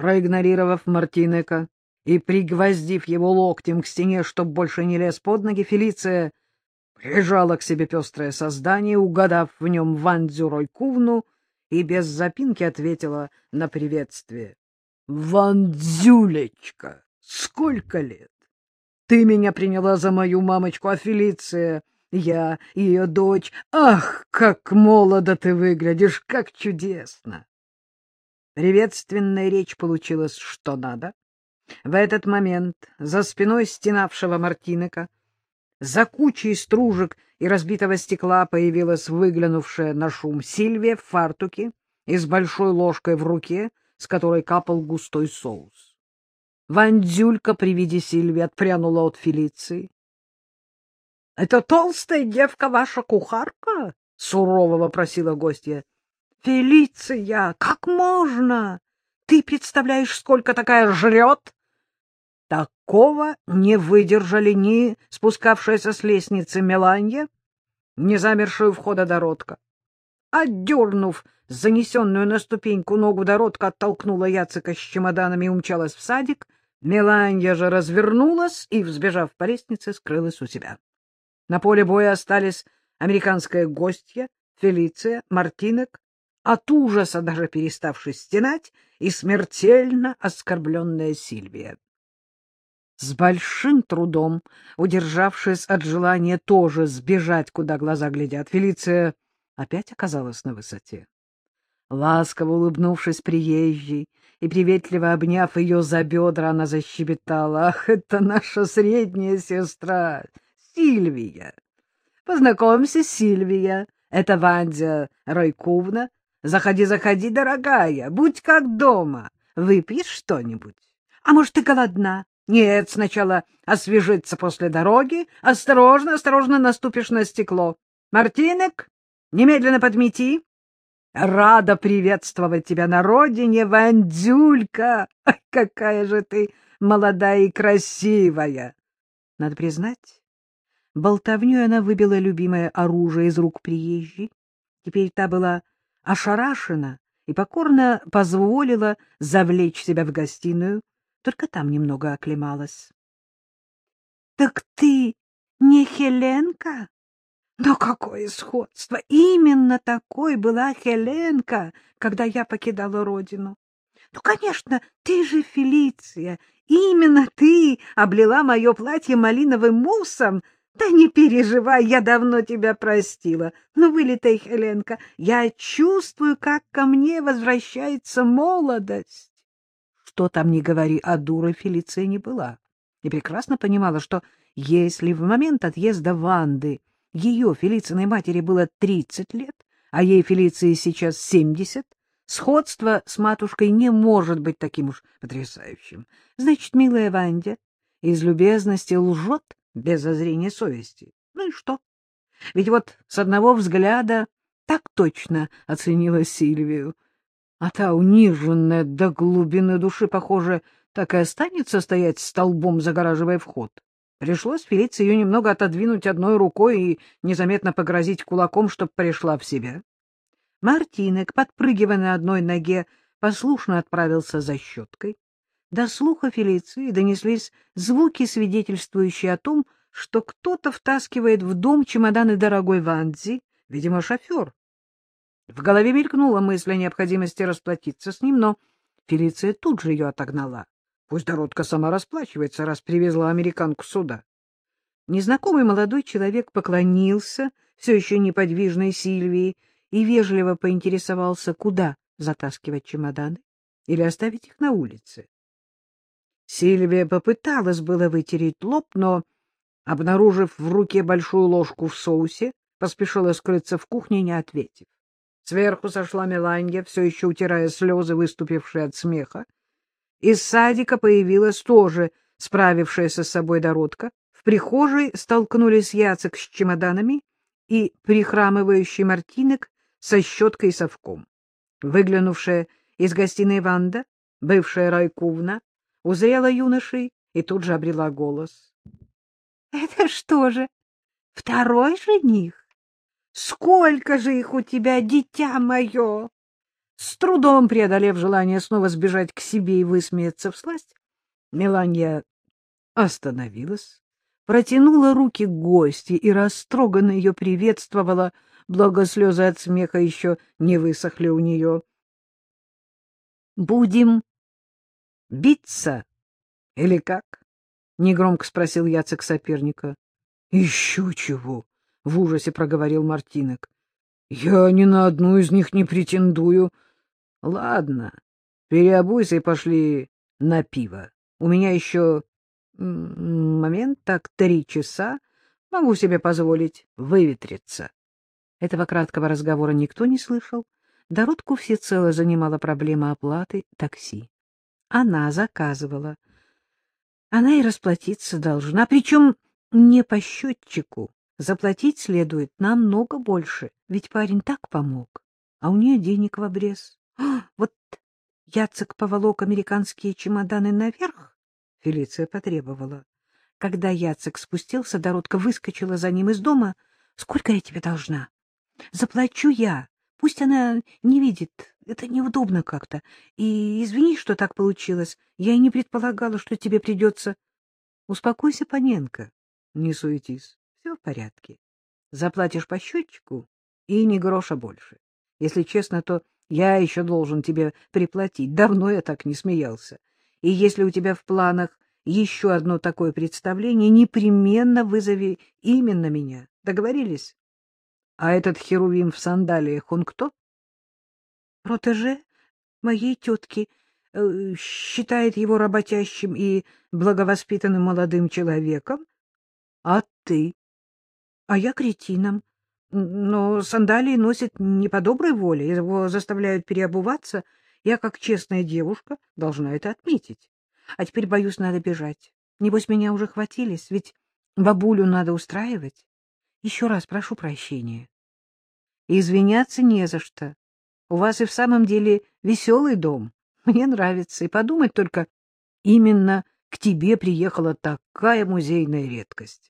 Проигнорировав Мартинека и пригвоздив его локтем к стене, чтоб больше не лез под ноги, Фелиция прижала к себе пестрое создание, угадав в нем Вандзю Ройкувну, и без запинки ответила на приветствие. — Вандзюлечка, сколько лет? Ты меня приняла за мою мамочку, а Фелиция, я ее дочь. Ах, как молодо ты выглядишь, как чудесно! Приветственная речь получилась что надо. В этот момент за спиной стенавшего Мартинека, за кучей стружек и разбитого стекла появилась выглянувшая на шум Сильвия в фартуке и с большой ложкой в руке, с которой капал густой соус. Вандюлька при виде Сильвии отпрянула от Фелиции. — Это толстая девка ваша кухарка? — сурово вопросила гостья. — Фелиция, как можно? Ты представляешь, сколько такая жрет? Такого не выдержали ни спускавшаяся с лестницы Меланья, ни замершая у входа Доротка. Отдернув занесенную на ступеньку ногу Доротка, оттолкнула Яцика с чемоданами и умчалась в садик. Меланья же развернулась и, взбежав по лестнице, скрылась у себя. На поле боя остались американская гостья, Фелиция, Мартинек, от ужаса даже переставший стенать, и смертельно оскорбленная Сильвия. С большим трудом, удержавшись от желания тоже сбежать, куда глаза глядят, Фелиция опять оказалась на высоте. Ласково улыбнувшись приезжей и приветливо обняв ее за бедра, она защебетала. «Ах, это наша средняя сестра, Сильвия! Познакомься, Сильвия, это Вандя Ройковна. Заходи, заходи, дорогая, будь как дома. Выпьешь что-нибудь? А может, ты голодна? Нет, сначала освежиться после дороги. Осторожно, осторожно наступишь на стекло. Мартинек, немедленно подмети. Рада приветствовать тебя на родине, Вандюлька. Ай, какая же ты молодая и красивая. Надо признать, болтовнёй она выбила любимое оружие из рук приезжей. Теперь та была ошарашена и покорно позволила завлечь себя в гостиную, только там немного оклемалась. — Так ты не Хеленка? Но какое сходство! Именно такой была Хеленка, когда я покидала родину. Ну, конечно, ты же Фелиция. Именно ты облила мое платье малиновым муссом. Да не переживай, я давно тебя простила. Ну, вылетай, Хеленка, я чувствую, как ко мне возвращается молодость что там не говори, а дурой Фелиция не была. И прекрасно понимала, что если в момент отъезда Ванды ее, Фелициной матери, было тридцать лет, а ей, Фелиции, сейчас семьдесят, сходство с матушкой не может быть таким уж потрясающим. Значит, милая Вандя из любезности лжет без зазрения совести. Ну и что? Ведь вот с одного взгляда так точно оценила Сильвию, а та, униженная до глубины души, похоже, так и останется стоять столбом, загораживая вход. Пришлось Фелиции ее немного отодвинуть одной рукой и незаметно погрозить кулаком, чтоб пришла в себя. Мартинек, подпрыгивая на одной ноге, послушно отправился за щеткой. До слуха Фелиции донеслись звуки, свидетельствующие о том, что кто-то втаскивает в дом чемоданы дорогой Ванзи, видимо, шофер. В голове мелькнула мысль о необходимости расплатиться с ним, но Фелиция тут же ее отогнала. Пусть Доротка сама расплачивается, раз привезла американку сюда. Незнакомый молодой человек поклонился все еще неподвижной Сильвии и вежливо поинтересовался, куда затаскивать чемоданы или оставить их на улице. Сильвия попыталась было вытереть лоб, но, обнаружив в руке большую ложку в соусе, поспешила скрыться в кухне, не ответив. Сверху сошла Меланья, все еще утирая слезы, выступившие от смеха. Из садика появилась тоже справившаяся с собой Дородка. В прихожей столкнулись Яцек с чемоданами и прихрамывающий Мартинек со щеткой и совком. Выглянувшая из гостиной Ванда, бывшая Райкувна, узрела юношей и тут же обрела голос. — Это что же, второй жених? Сколько же их у тебя, дитя мое? С трудом преодолев желание снова сбежать к себе и высмеяться в сласть, Меланья остановилась, протянула руки к гости и растроганно ее приветствовала, благо слезы от смеха еще не высохли у нее. — Будем биться или как? — негромко спросил Яцек соперника. — Еще чего! — в ужасе проговорил Мартинок. — Я ни на одну из них не претендую. — Ладно, переобуйся и пошли на пиво. У меня еще момент так три часа. Могу себе позволить выветриться. Этого краткого разговора никто не слышал. Дородку всецело занимала проблема оплаты такси. Она заказывала. Она и расплатиться должна, причем не по счетчику. Заплатить следует намного больше, ведь парень так помог, а у нее денег в обрез. А, вот Яцек поволок американские чемоданы наверх, Фелиция потребовала. Когда Яцек спустился, Доротка выскочила за ним из дома. — Сколько я тебе должна? — Заплачу я. Пусть она не видит. Это неудобно как-то. И извини, что так получилось. Я и не предполагала, что тебе придется... — Успокойся, Паненко. Не суетись. Все в порядке. Заплатишь по счетчику и ни гроша больше. Если честно, то я еще должен тебе приплатить. Давно я так не смеялся. И если у тебя в планах еще одно такое представление, непременно вызови именно меня. Договорились? А этот херувим в сандалиях, он кто? Протеже моей тетки. Э, считает его работящим и благовоспитанным молодым человеком. А ты? А я кретином. Но сандалии носит не по доброй воле, его заставляют переобуваться. Я, как честная девушка, должна это отметить. А теперь, боюсь, надо бежать. Небось, меня уже хватились, ведь бабулю надо устраивать. Еще раз прошу прощения. Извиняться не за что. У вас и в самом деле веселый дом. Мне нравится. И подумать только, именно к тебе приехала такая музейная редкость.